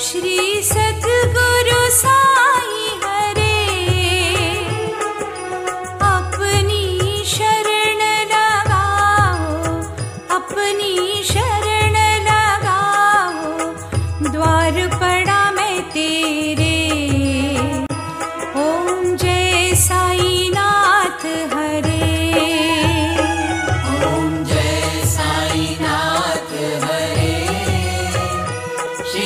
Shri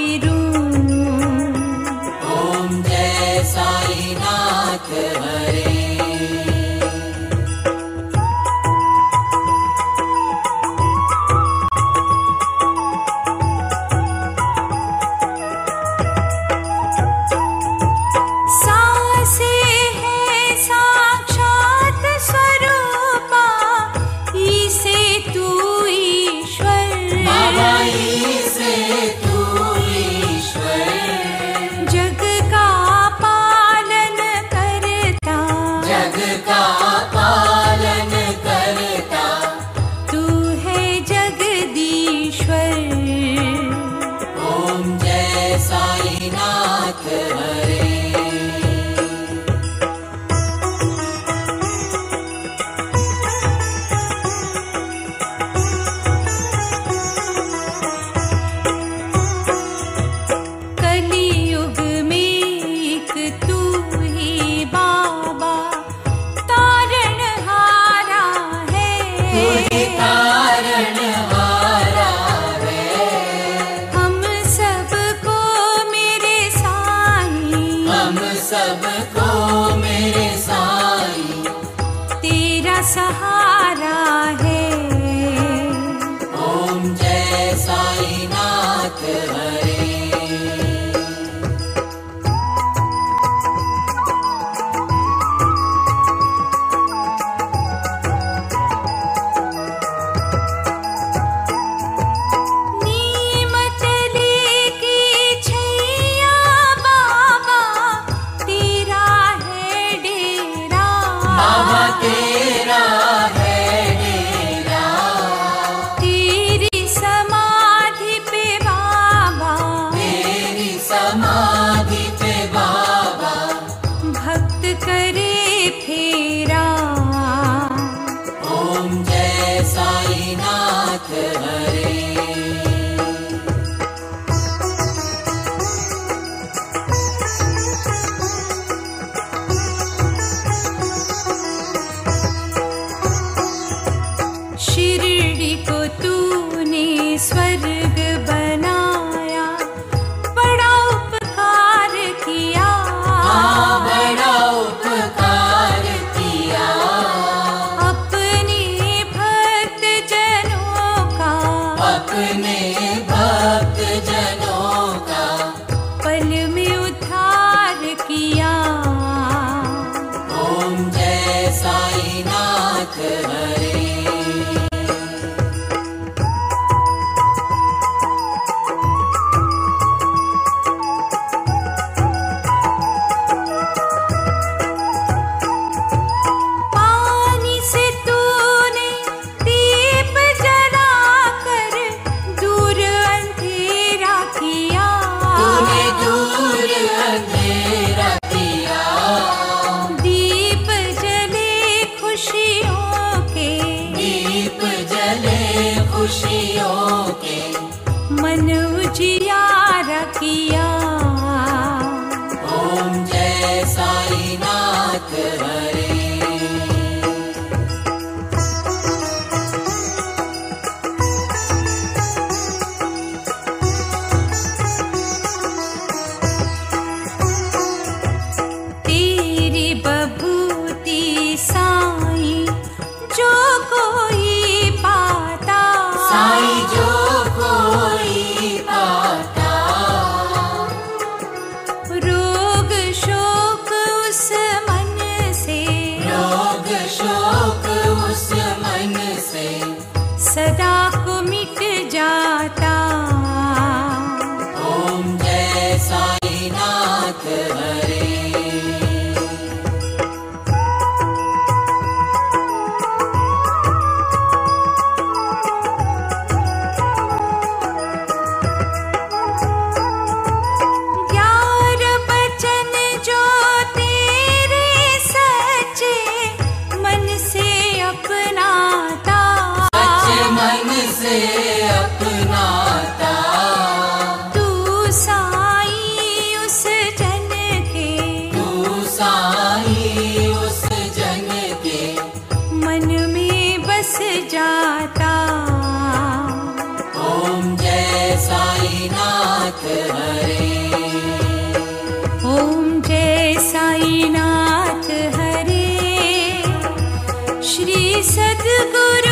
ीरु ॐ साईनाथ साईनाथ हरे साईनाथ हरे Yeah. with me. खुशियों के मन मुजि रखिया さよ जाता। ॐ जय साईनाथ हरे। ॐ जय साईनाथ हरे। श्री सद्गुरु